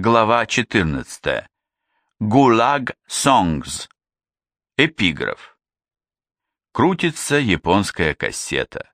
Глава 14. Гулаг Songs. Эпиграф. Крутится японская кассета.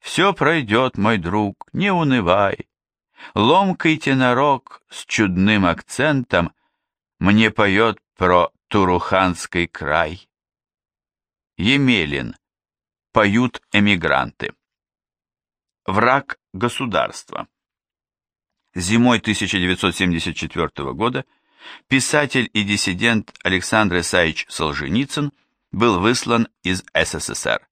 Все пройдет, мой друг, не унывай. Ломкий тенорок с чудным акцентом мне поет про Туруханский край. Емелин. Поют эмигранты. Враг государства. Зимой 1974 года писатель и диссидент Александр Исаевич Солженицын был выслан из СССР.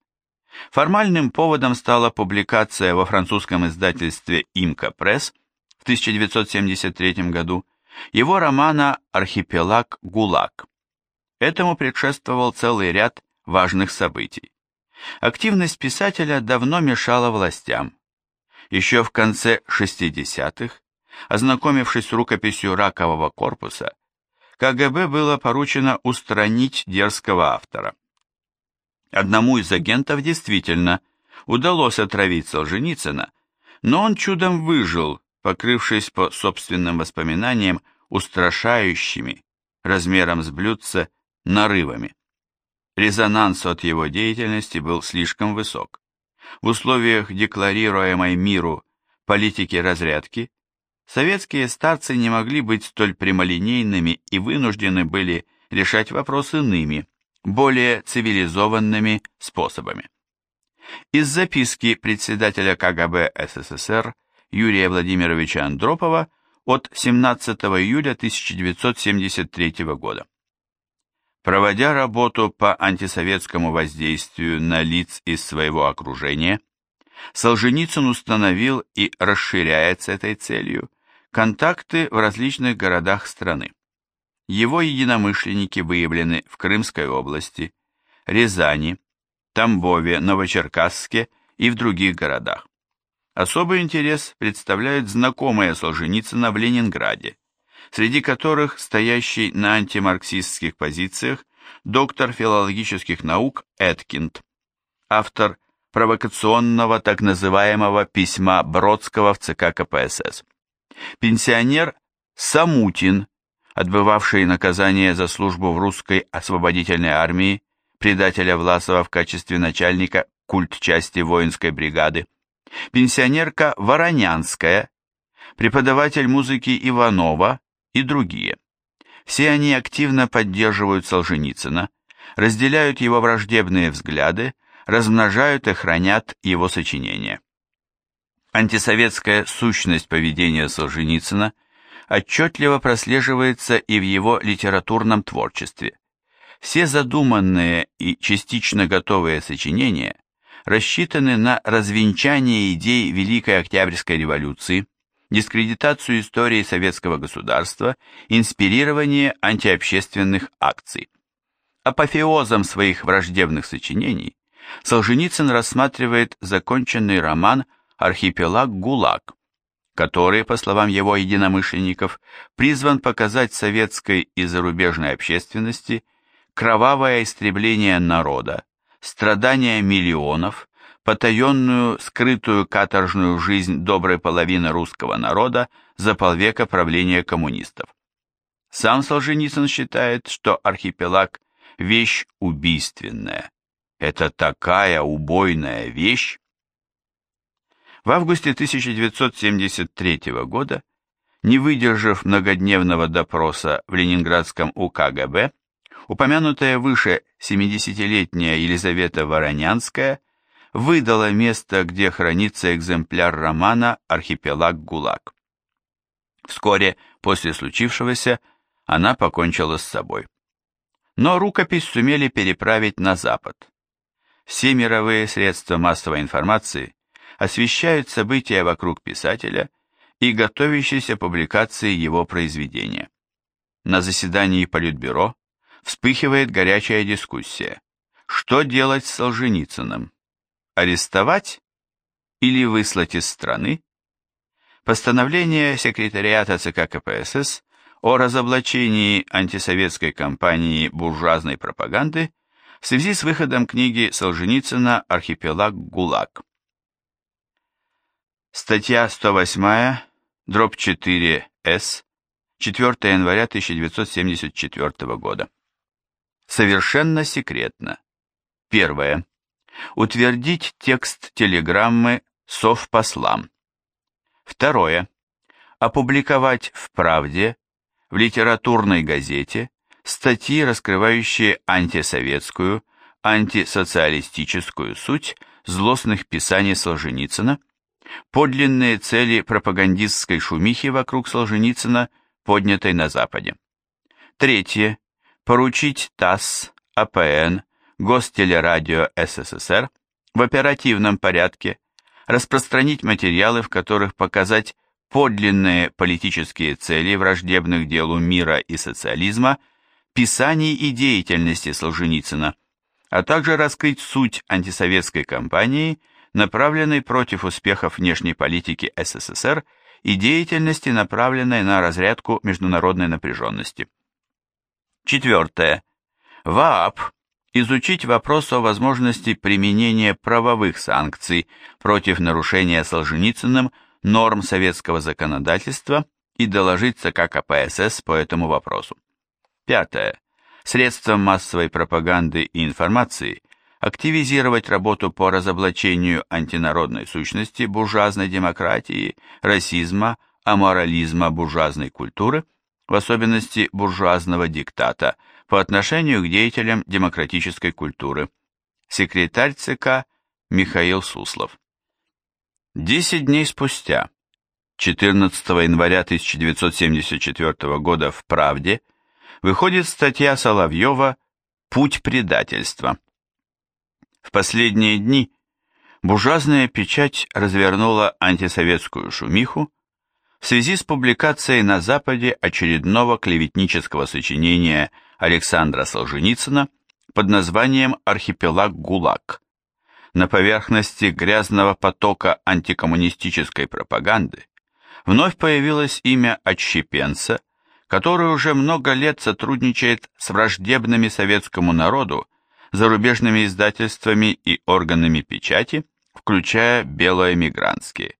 Формальным поводом стала публикация во французском издательстве «Имка Пресс» в 1973 году его романа «Архипелаг ГУЛАГ». Этому предшествовал целый ряд важных событий. Активность писателя давно мешала властям. Еще в конце 60-х Ознакомившись с рукописью ракового корпуса, КГБ было поручено устранить дерзкого автора. Одному из агентов действительно удалось отравить Солженицына, но он чудом выжил, покрывшись по собственным воспоминаниям устрашающими, размером с блюдца, нарывами. Резонанс от его деятельности был слишком высок. В условиях декларируемой миру политики разрядки советские старцы не могли быть столь прямолинейными и вынуждены были решать вопрос иными, более цивилизованными способами. Из записки председателя КГБ СССР Юрия Владимировича Андропова от 17 июля 1973 года. Проводя работу по антисоветскому воздействию на лиц из своего окружения, Солженицын установил и расширяет с этой целью Контакты в различных городах страны. Его единомышленники выявлены в Крымской области, Рязани, Тамбове, Новочеркасске и в других городах. Особый интерес представляют знакомые Солженицына в Ленинграде, среди которых стоящий на антимарксистских позициях доктор филологических наук Эткинд, автор провокационного так называемого письма Бродского в ЦК КПСС. Пенсионер Самутин, отбывавший наказание за службу в русской освободительной армии, предателя Власова в качестве начальника культчасти воинской бригады, пенсионерка Воронянская, преподаватель музыки Иванова и другие. Все они активно поддерживают Солженицына, разделяют его враждебные взгляды, размножают и хранят его сочинения. Антисоветская сущность поведения Солженицына отчетливо прослеживается и в его литературном творчестве. Все задуманные и частично готовые сочинения рассчитаны на развенчание идей Великой Октябрьской революции, дискредитацию истории советского государства, инспирирование антиобщественных акций. Апофеозом своих враждебных сочинений Солженицын рассматривает законченный роман архипелаг ГУЛАГ, который, по словам его единомышленников, призван показать советской и зарубежной общественности кровавое истребление народа, страдания миллионов, потаенную, скрытую каторжную жизнь доброй половины русского народа за полвека правления коммунистов. Сам Солженицын считает, что архипелаг – вещь убийственная. Это такая убойная вещь, в августе 1973 года, не выдержав многодневного допроса в Ленинградском УКГБ, упомянутая выше 70-летняя Елизавета Воронянская выдала место, где хранится экземпляр романа «Архипелаг ГУЛАГ». Вскоре после случившегося она покончила с собой. Но рукопись сумели переправить на Запад. Все мировые средства массовой информации освещают события вокруг писателя и готовящиеся публикации его произведения. На заседании Политбюро вспыхивает горячая дискуссия. Что делать с Солженицыным? Арестовать или выслать из страны? Постановление секретариата ЦК КПСС о разоблачении антисоветской кампании буржуазной пропаганды в связи с выходом книги Солженицына «Архипелаг ГУЛАГ». Статья 108, дробь 4 С, 4 января 1974 года. Совершенно секретно. Первое. Утвердить текст телеграммы совпослам. Второе. Опубликовать в «Правде», в литературной газете, статьи, раскрывающие антисоветскую, антисоциалистическую суть злостных писаний Солженицына, подлинные цели пропагандистской шумихи вокруг Солженицына, поднятой на Западе. Третье. Поручить ТАСС, АПН, Гостелерадио СССР в оперативном порядке распространить материалы, в которых показать подлинные политические цели враждебных делу мира и социализма, писаний и деятельности Солженицына, а также раскрыть суть антисоветской кампании, направленной против успехов внешней политики СССР и деятельности, направленной на разрядку международной напряженности. Четвертое. ВААП изучить вопрос о возможности применения правовых санкций против нарушения Солженицыным норм советского законодательства и доложить ЦК КПСС по этому вопросу. Пятое. Средством массовой пропаганды и информации активизировать работу по разоблачению антинародной сущности буржуазной демократии, расизма, аморализма буржуазной культуры, в особенности буржуазного диктата – по отношению к деятелям демократической культуры. Секретарь ЦК Михаил Суслов. Десять дней спустя, 14 января 1974 года в «Правде», выходит статья Соловьева «Путь предательства». В последние дни буржуазная печать развернула антисоветскую шумиху в связи с публикацией на Западе очередного клеветнического сочинения Александра Солженицына под названием «Архипелаг ГУЛАГ». На поверхности грязного потока антикоммунистической пропаганды вновь появилось имя отщепенца, который уже много лет сотрудничает с враждебными советскому народу зарубежными издательствами и органами печати, включая белоэмигрантские.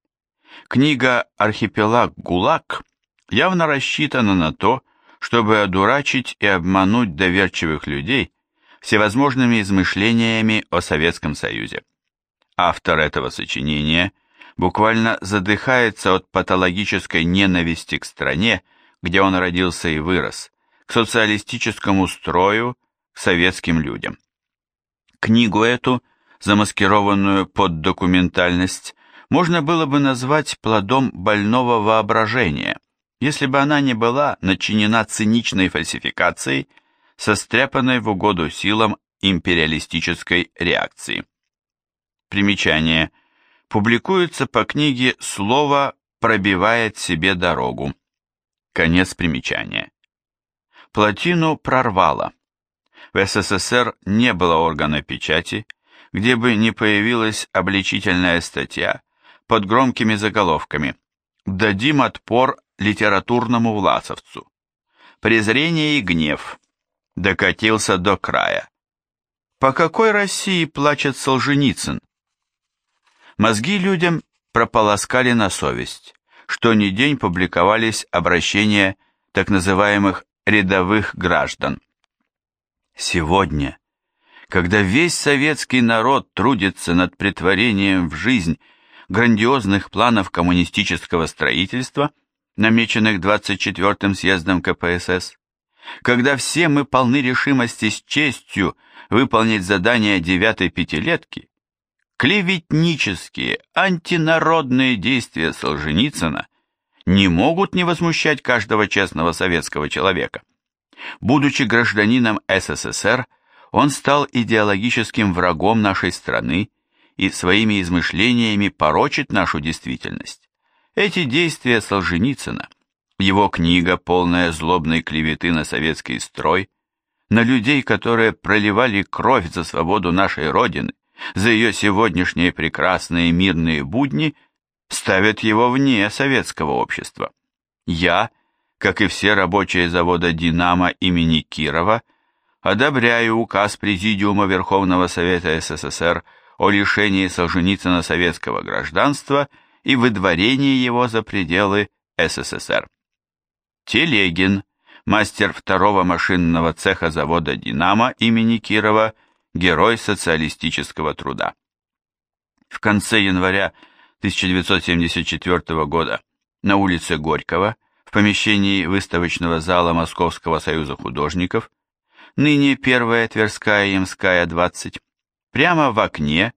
Книга «Архипелаг ГУЛАГ» явно рассчитана на то, чтобы одурачить и обмануть доверчивых людей всевозможными измышлениями о Советском Союзе. Автор этого сочинения буквально задыхается от патологической ненависти к стране, где он родился и вырос, к социалистическому строю, к советским людям. Книгу эту, замаскированную под документальность, можно было бы назвать плодом больного воображения – если бы она не была начинена циничной фальсификацией, состряпанной в угоду силам империалистической реакции. Примечание. Публикуется по книге «Слово пробивает себе дорогу». Конец примечания. Плотину прорвало. В СССР не было органа печати, где бы не появилась обличительная статья под громкими заголовками «Дадим отпор литературному власовцу. Презрение и гнев докатился до края. По какой России плачет Солженицын? Мозги людям прополоскали на совесть, что ни день публиковались обращения так называемых рядовых граждан. Сегодня, когда весь советский народ трудится над притворением в жизнь грандиозных планов коммунистического строительства – намеченных 24-м съездом КПСС, когда все мы полны решимости с честью выполнить задание девятой пятилетки, клеветнические, антинародные действия Солженицына не могут не возмущать каждого честного советского человека. Будучи гражданином СССР, он стал идеологическим врагом нашей страны и своими измышлениями порочит нашу действительность. Эти действия Солженицына, его книга, полная злобной клеветы на советский строй, на людей, которые проливали кровь за свободу нашей Родины, за ее сегодняшние прекрасные мирные будни, ставят его вне советского общества. Я, как и все рабочие завода «Динамо» имени Кирова, одобряю указ Президиума Верховного Совета СССР о лишении Солженицына советского гражданства и выдворении его за пределы СССР. Телегин, мастер второго машинного цеха завода «Динамо» имени Кирова, герой социалистического труда. В конце января 1974 года на улице Горького, в помещении выставочного зала Московского союза художников, ныне Первая Тверская Ямская, 20, прямо в окне,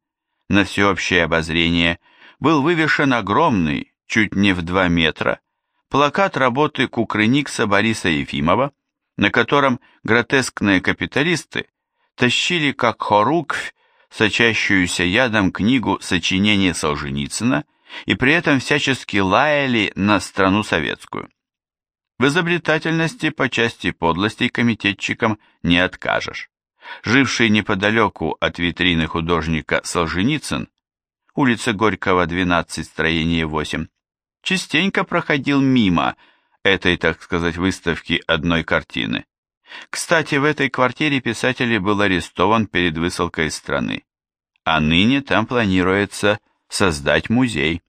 на всеобщее обозрение, был вывешен огромный, чуть не в 2 метра, плакат работы Кукрыникса Бориса Ефимова, на котором гротескные капиталисты тащили как хоруквь сочащуюся ядом книгу сочинений Солженицына и при этом всячески лаяли на страну советскую. В изобретательности по части подлостей комитетчикам не откажешь. Живший неподалеку от витрины художника Солженицын, улица Горького, 12, строение 8, частенько проходил мимо этой, так сказать, выставки одной картины. Кстати, в этой квартире писатель был арестован перед высылкой из страны, а ныне там планируется создать музей.